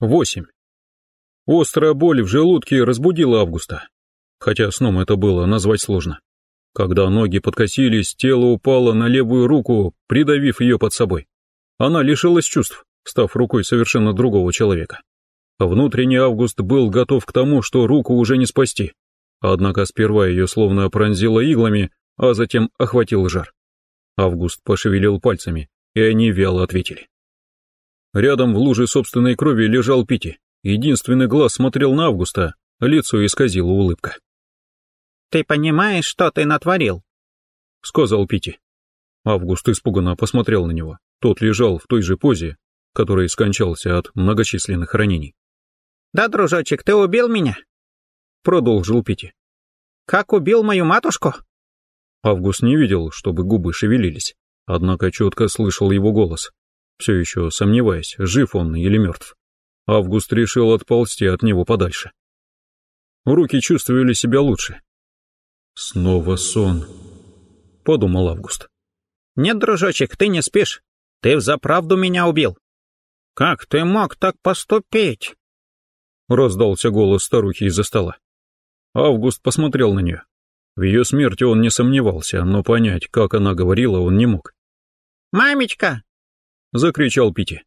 8. Острая боль в желудке разбудила Августа. Хотя сном это было назвать сложно. Когда ноги подкосились, тело упало на левую руку, придавив ее под собой. Она лишилась чувств, став рукой совершенно другого человека. Внутренний Август был готов к тому, что руку уже не спасти. Однако сперва ее словно пронзило иглами, а затем охватил жар. Август пошевелил пальцами, и они вяло ответили. Рядом в луже собственной крови лежал Пити. Единственный глаз смотрел на Августа, лицо исказила улыбка. «Ты понимаешь, что ты натворил?» — сказал Пити. Август испуганно посмотрел на него. Тот лежал в той же позе, которой скончался от многочисленных ранений. «Да, дружочек, ты убил меня?» — продолжил Пити. «Как убил мою матушку?» Август не видел, чтобы губы шевелились, однако четко слышал его голос, все еще сомневаясь, жив он или мертв. Август решил отползти от него подальше. Руки чувствовали себя лучше. «Снова сон», — подумал Август. «Нет, дружочек, ты не спишь. Ты взаправду меня убил. Как ты мог так поступить?» Раздался голос старухи из-за стола. Август посмотрел на нее. В ее смерти он не сомневался, но понять, как она говорила, он не мог. «Мамечка!» — закричал Пити.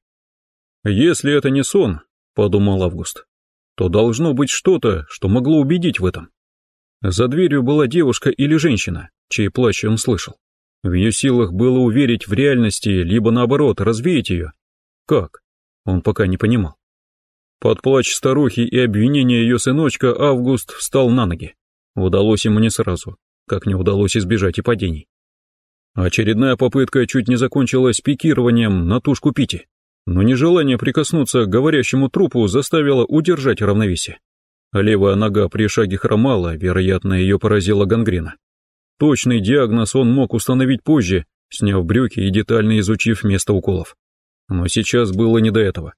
«Если это не сон, — подумал Август, — то должно быть что-то, что могло убедить в этом. За дверью была девушка или женщина, чей плач он слышал. В ее силах было уверить в реальности, либо наоборот, развеять ее. Как? Он пока не понимал. Под плач старухи и обвинение ее сыночка Август встал на ноги. Удалось ему не сразу, как не удалось избежать и падений. Очередная попытка чуть не закончилась пикированием на тушку Пити, но нежелание прикоснуться к говорящему трупу заставило удержать равновесие. Левая нога при шаге хромала, вероятно, ее поразила гангрена. Точный диагноз он мог установить позже, сняв брюки и детально изучив место уколов. Но сейчас было не до этого.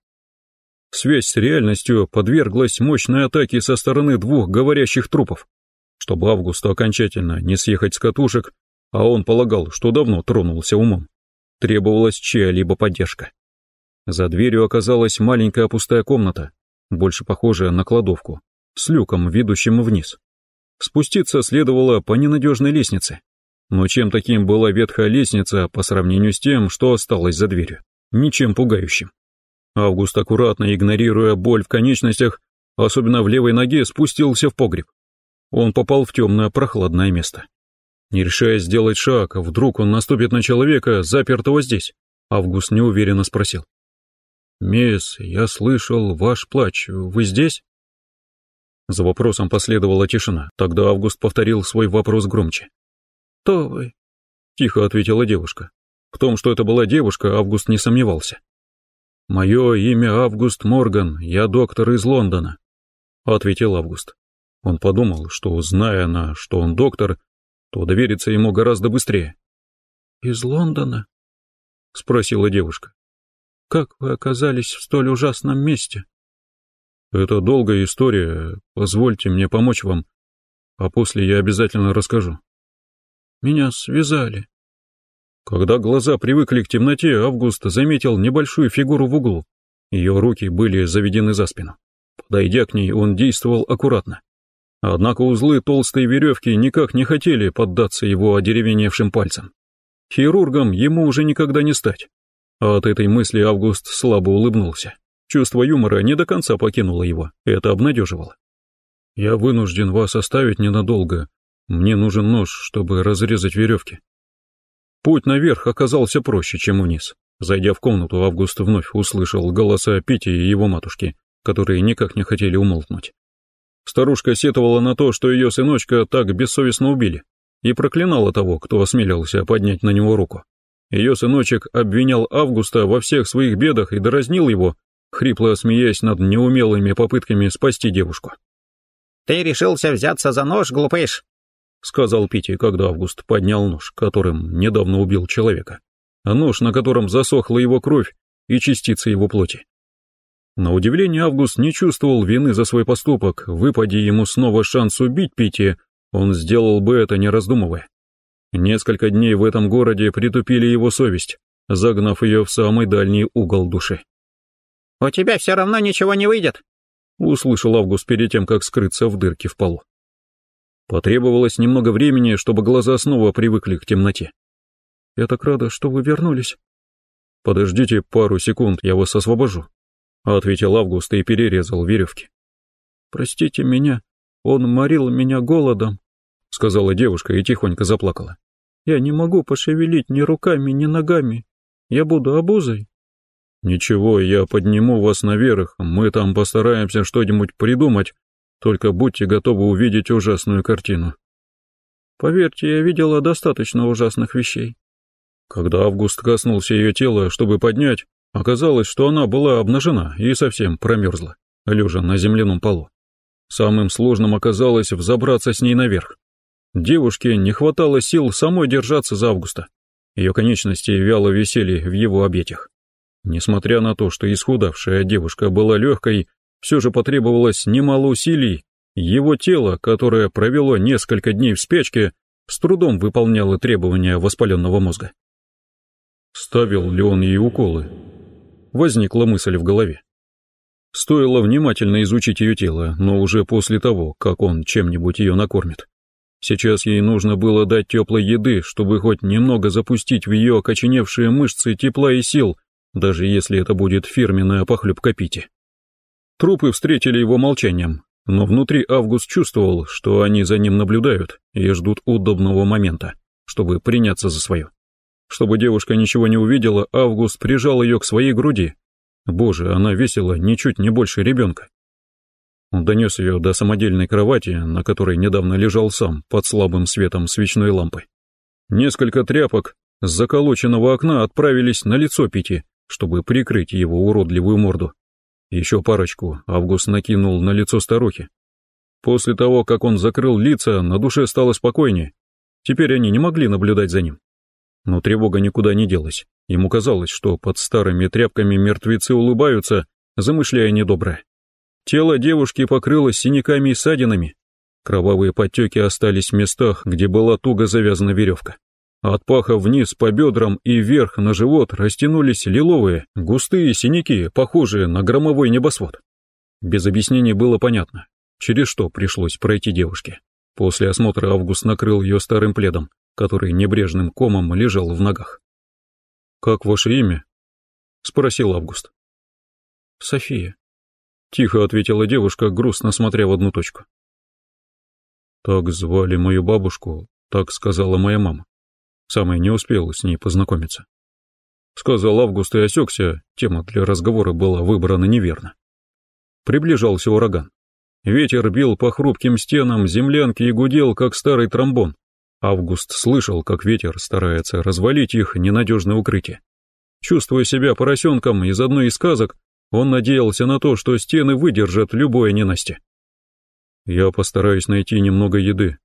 Связь с реальностью подверглась мощной атаке со стороны двух говорящих трупов. Чтобы Августу окончательно не съехать с катушек, а он полагал, что давно тронулся умом. Требовалась чья-либо поддержка. За дверью оказалась маленькая пустая комната, больше похожая на кладовку, с люком, ведущим вниз. Спуститься следовало по ненадежной лестнице. Но чем таким была ветхая лестница по сравнению с тем, что осталось за дверью? Ничем пугающим. Август, аккуратно игнорируя боль в конечностях, особенно в левой ноге, спустился в погреб. Он попал в темное прохладное место. Не решая сделать шаг, вдруг он наступит на человека, запертого здесь. Август неуверенно спросил. «Мисс, я слышал ваш плач. Вы здесь?» За вопросом последовала тишина. Тогда Август повторил свой вопрос громче. «Кто вы?» — тихо ответила девушка. В том, что это была девушка, Август не сомневался. «Мое имя Август Морган, я доктор из Лондона», — ответил Август. Он подумал, что, зная она, что он доктор, то довериться ему гораздо быстрее. «Из Лондона?» — спросила девушка. «Как вы оказались в столь ужасном месте?» «Это долгая история, позвольте мне помочь вам, а после я обязательно расскажу». «Меня связали». Когда глаза привыкли к темноте, Август заметил небольшую фигуру в углу. Ее руки были заведены за спину. Подойдя к ней, он действовал аккуратно. Однако узлы толстой веревки никак не хотели поддаться его одеревеневшим пальцам. Хирургом ему уже никогда не стать. А от этой мысли Август слабо улыбнулся. Чувство юмора не до конца покинуло его, это обнадеживало. «Я вынужден вас оставить ненадолго. Мне нужен нож, чтобы разрезать веревки». Путь наверх оказался проще, чем вниз. Зайдя в комнату, Август вновь услышал голоса Пити и его матушки, которые никак не хотели умолкнуть. Старушка сетовала на то, что ее сыночка так бессовестно убили, и проклинала того, кто осмелился поднять на него руку. Ее сыночек обвинял Августа во всех своих бедах и дразнил его, хрипло смеясь над неумелыми попытками спасти девушку. «Ты решился взяться за нож, глупыш?» — сказал Пити, когда Август поднял нож, которым недавно убил человека, а нож, на котором засохла его кровь и частицы его плоти. На удивление Август не чувствовал вины за свой поступок, выпади ему снова шанс убить Пити, он сделал бы это не раздумывая. Несколько дней в этом городе притупили его совесть, загнав ее в самый дальний угол души. У тебя все равно ничего не выйдет!» Услышал Август перед тем, как скрыться в дырке в полу. Потребовалось немного времени, чтобы глаза снова привыкли к темноте. «Я так рада, что вы вернулись». «Подождите пару секунд, я вас освобожу», — ответил Август и перерезал веревки. «Простите меня, он морил меня голодом», — сказала девушка и тихонько заплакала. «Я не могу пошевелить ни руками, ни ногами. Я буду обузой». «Ничего, я подниму вас наверх, мы там постараемся что-нибудь придумать, только будьте готовы увидеть ужасную картину». «Поверьте, я видела достаточно ужасных вещей». Когда Август коснулся ее тела, чтобы поднять, оказалось, что она была обнажена и совсем промерзла, лежа на земляном полу. Самым сложным оказалось взобраться с ней наверх. Девушке не хватало сил самой держаться за Августа. Ее конечности вяло висели в его объятиях. Несмотря на то, что исхудавшая девушка была легкой, все же потребовалось немало усилий. Его тело, которое провело несколько дней в спячке, с трудом выполняло требования воспаленного мозга. Ставил ли он ей уколы? Возникла мысль в голове. Стоило внимательно изучить ее тело, но уже после того, как он чем-нибудь ее накормит. Сейчас ей нужно было дать теплой еды, чтобы хоть немного запустить в ее окоченевшие мышцы тепла и сил, даже если это будет фирменная похлебка Пити. Трупы встретили его молчанием, но внутри Август чувствовал, что они за ним наблюдают и ждут удобного момента, чтобы приняться за свое. Чтобы девушка ничего не увидела, Август прижал ее к своей груди. Боже, она весила ничуть не больше ребенка. Он донес ее до самодельной кровати, на которой недавно лежал сам, под слабым светом свечной лампы. Несколько тряпок с заколоченного окна отправились на лицо Пити, чтобы прикрыть его уродливую морду. Еще парочку Август накинул на лицо старухи. После того, как он закрыл лица, на душе стало спокойнее. Теперь они не могли наблюдать за ним. Но тревога никуда не делась. Ему казалось, что под старыми тряпками мертвецы улыбаются, замышляя недоброе. Тело девушки покрылось синяками и ссадинами. Кровавые подтеки остались в местах, где была туго завязана веревка. От паха вниз по бедрам и вверх на живот растянулись лиловые, густые синяки, похожие на громовой небосвод. Без объяснений было понятно, через что пришлось пройти девушке. После осмотра Август накрыл ее старым пледом, который небрежным комом лежал в ногах. «Как ваше имя?» — спросил Август. «София», — тихо ответила девушка, грустно смотря в одну точку. «Так звали мою бабушку, так сказала моя мама. Самый не успел с ней познакомиться. Сказал Август и осекся, тема для разговора была выбрана неверно. Приближался ураган. Ветер бил по хрупким стенам землянки и гудел, как старый тромбон. Август слышал, как ветер старается развалить их ненадежное укрытие. Чувствуя себя поросенком из одной из сказок, он надеялся на то, что стены выдержат любое ненастье. «Я постараюсь найти немного еды».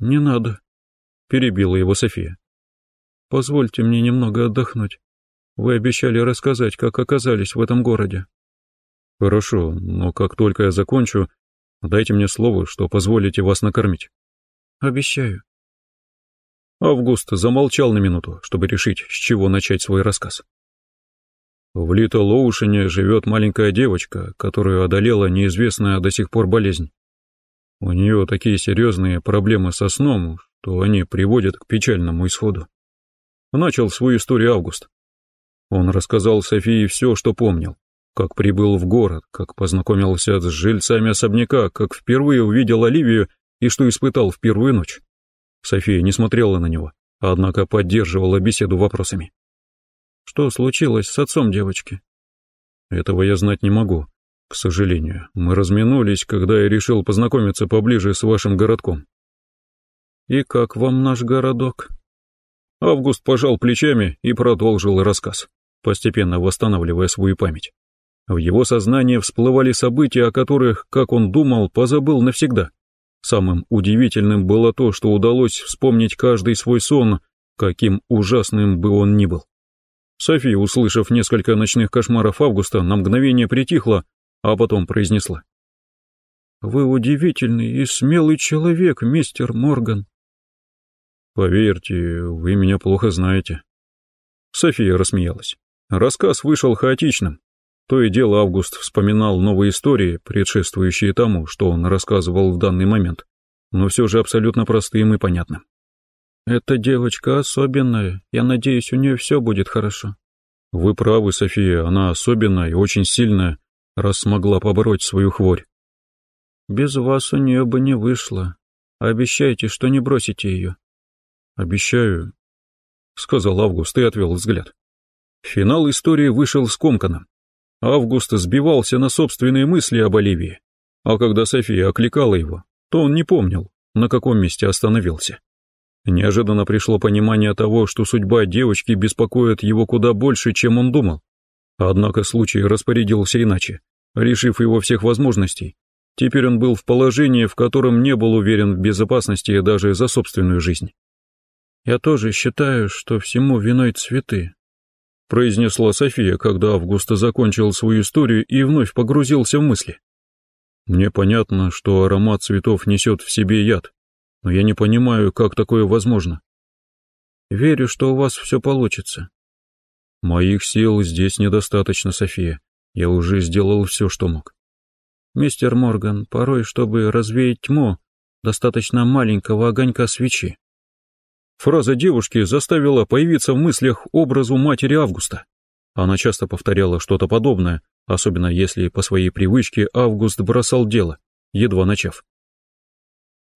«Не надо», — перебила его София. «Позвольте мне немного отдохнуть. Вы обещали рассказать, как оказались в этом городе». «Хорошо, но как только я закончу, дайте мне слово, что позволите вас накормить». «Обещаю». Август замолчал на минуту, чтобы решить, с чего начать свой рассказ. В Литл-Оушене живет маленькая девочка, которую одолела неизвестная до сих пор болезнь. У нее такие серьезные проблемы со сном, то они приводят к печальному исходу. Начал свою историю Август. Он рассказал Софии все, что помнил, как прибыл в город, как познакомился с жильцами особняка, как впервые увидел Оливию и что испытал в первую ночь. София не смотрела на него, однако поддерживала беседу вопросами. «Что случилось с отцом девочки?» «Этого я знать не могу. К сожалению, мы разминулись, когда я решил познакомиться поближе с вашим городком. «И как вам наш городок?» Август пожал плечами и продолжил рассказ, постепенно восстанавливая свою память. В его сознании всплывали события, о которых, как он думал, позабыл навсегда. Самым удивительным было то, что удалось вспомнить каждый свой сон, каким ужасным бы он ни был. София, услышав несколько ночных кошмаров Августа, на мгновение притихла, а потом произнесла. «Вы удивительный и смелый человек, мистер Морган. «Поверьте, вы меня плохо знаете». София рассмеялась. Рассказ вышел хаотичным. То и дело Август вспоминал новые истории, предшествующие тому, что он рассказывал в данный момент, но все же абсолютно простым и понятным. «Эта девочка особенная, я надеюсь, у нее все будет хорошо». «Вы правы, София, она особенная и очень сильная, раз смогла побороть свою хворь». «Без вас у нее бы не вышло. Обещайте, что не бросите ее». «Обещаю», — сказал Август и отвел взгляд. Финал истории вышел скомканным. Август сбивался на собственные мысли об Оливии, а когда София окликала его, то он не помнил, на каком месте остановился. Неожиданно пришло понимание того, что судьба девочки беспокоит его куда больше, чем он думал. Однако случай распорядился иначе, решив его всех возможностей. Теперь он был в положении, в котором не был уверен в безопасности даже за собственную жизнь. «Я тоже считаю, что всему виной цветы», произнесла София, когда Августа закончил свою историю и вновь погрузился в мысли. Мне понятно, что аромат цветов несет в себе яд, но я не понимаю, как такое возможно. Верю, что у вас все получится. Моих сил здесь недостаточно, София. Я уже сделал все, что мог. Мистер Морган, порой, чтобы развеять тьму, достаточно маленького огонька свечи. Фраза девушки заставила появиться в мыслях образу матери Августа. Она часто повторяла что-то подобное, особенно если по своей привычке Август бросал дело, едва начав.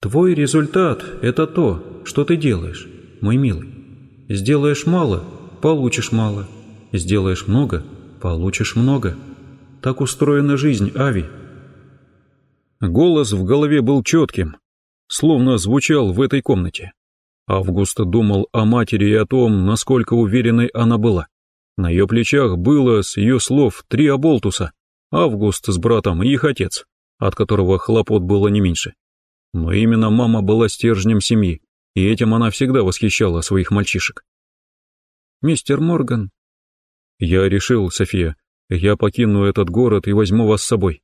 «Твой результат — это то, что ты делаешь, мой милый. Сделаешь мало — получишь мало. Сделаешь много — получишь много. Так устроена жизнь, Ави». Голос в голове был четким, словно звучал в этой комнате. Август думал о матери и о том, насколько уверенной она была. На ее плечах было, с ее слов, три оболтуса. Август с братом и их отец, от которого хлопот было не меньше. Но именно мама была стержнем семьи, и этим она всегда восхищала своих мальчишек. «Мистер Морган...» «Я решил, София, я покину этот город и возьму вас с собой».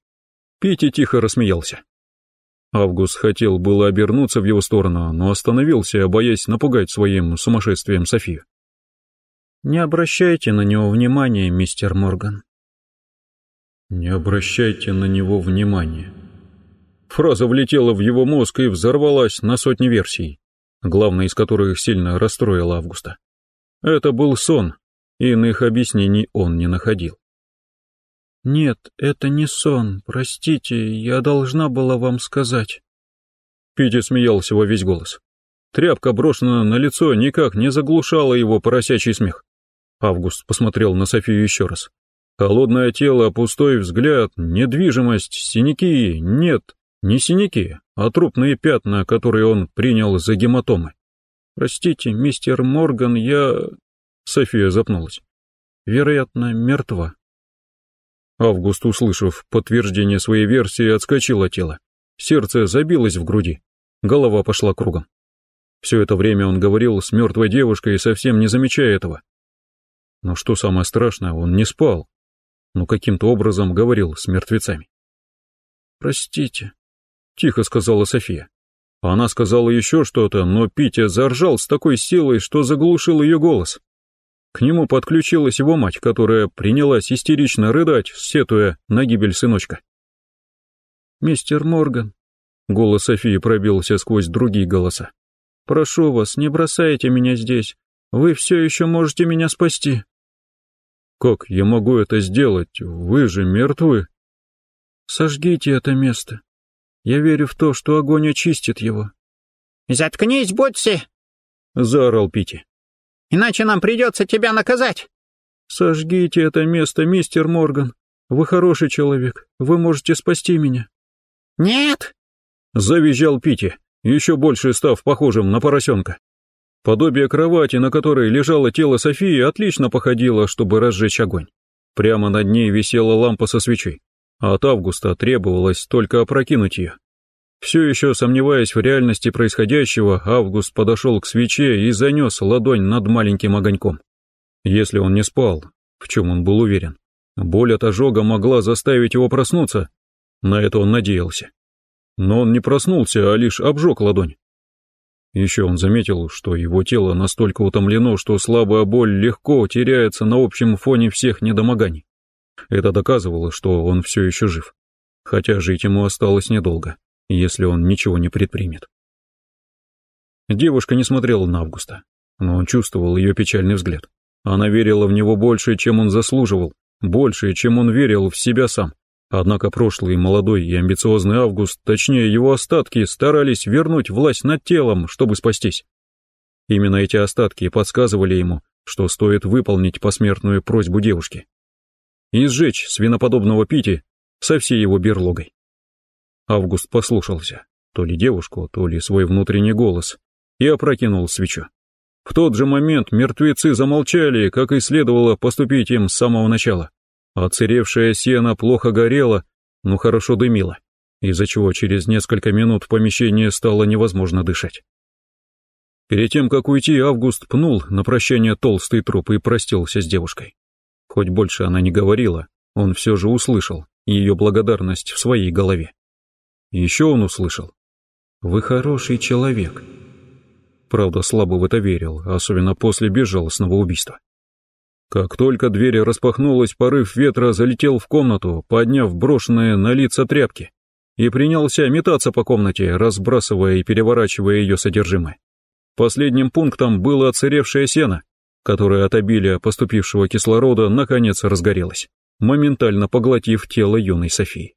Питти тихо рассмеялся. Август хотел было обернуться в его сторону, но остановился, боясь напугать своим сумасшествием Софию. «Не обращайте на него внимания, мистер Морган». «Не обращайте на него внимания». Фраза влетела в его мозг и взорвалась на сотни версий, главная из которых сильно расстроила Августа. Это был сон, иных объяснений он не находил. «Нет, это не сон, простите, я должна была вам сказать». Питти смеялся во весь голос. Тряпка, брошенная на лицо, никак не заглушала его поросячий смех. Август посмотрел на Софию еще раз. Холодное тело, пустой взгляд, недвижимость, синяки, нет, не синяки, а трупные пятна, которые он принял за гематомы. «Простите, мистер Морган, я...» София запнулась. «Вероятно, мертва». Август, услышав подтверждение своей версии, отскочил от тела. Сердце забилось в груди. Голова пошла кругом. Все это время он говорил с мертвой девушкой, совсем не замечая этого. Но что самое страшное, он не спал, но каким-то образом говорил с мертвецами. «Простите», — тихо сказала София. Она сказала еще что-то, но Питя заржал с такой силой, что заглушил ее голос. К нему подключилась его мать, которая принялась истерично рыдать, сетуя на гибель сыночка. «Мистер Морган», — голос Софии пробился сквозь другие голоса, — «прошу вас, не бросайте меня здесь. Вы все еще можете меня спасти». «Как я могу это сделать? Вы же мертвы». «Сожгите это место. Я верю в то, что огонь очистит его». «Заткнись, Ботси!» — заорал Пити иначе нам придется тебя наказать». «Сожгите это место, мистер Морган. Вы хороший человек, вы можете спасти меня». «Нет!» — завизжал Пити, еще больше став похожим на поросенка. Подобие кровати, на которой лежало тело Софии, отлично походило, чтобы разжечь огонь. Прямо над ней висела лампа со свечой, а от Августа требовалось только опрокинуть ее. Все еще сомневаясь в реальности происходящего, Август подошел к свече и занес ладонь над маленьким огоньком. Если он не спал, в чем он был уверен, боль от ожога могла заставить его проснуться. На это он надеялся. Но он не проснулся, а лишь обжег ладонь. Еще он заметил, что его тело настолько утомлено, что слабая боль легко теряется на общем фоне всех недомоганий. Это доказывало, что он все еще жив. Хотя жить ему осталось недолго, если он ничего не предпримет. Девушка не смотрела на Августа, но он чувствовал ее печальный взгляд. Она верила в него больше, чем он заслуживал, больше, чем он верил в себя сам. Однако прошлый молодой и амбициозный Август, точнее его остатки, старались вернуть власть над телом, чтобы спастись. Именно эти остатки подсказывали ему, что стоит выполнить посмертную просьбу девушки. И сжечь свиноподобного Пити со всей его берлогой. Август послушался, то ли девушку, то ли свой внутренний голос, и опрокинул свечу. В тот же момент мертвецы замолчали, как и следовало поступить им с самого начала. Оцаревшая сено плохо горело, но хорошо дымило, из-за чего через несколько минут в помещении стало невозможно дышать. Перед тем, как уйти, Август пнул на прощание толстый труп и простился с девушкой. Хоть больше она не говорила, он все же услышал ее благодарность в своей голове. Еще он услышал. «Вы хороший человек», Правда, слабо в это верил, особенно после безжалостного убийства. Как только дверь распахнулась, порыв ветра залетел в комнату, подняв брошенные на лица тряпки, и принялся метаться по комнате, разбрасывая и переворачивая ее содержимое. Последним пунктом было отсыревшее сено, которое от обилия поступившего кислорода наконец разгорелось, моментально поглотив тело юной Софии.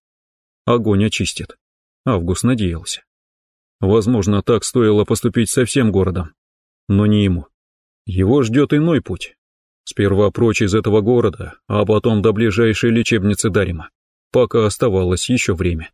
Огонь очистит. Август надеялся. Возможно, так стоило поступить со всем городом. Но не ему. Его ждет иной путь. Сперва прочь из этого города, а потом до ближайшей лечебницы Дарима, пока оставалось еще время.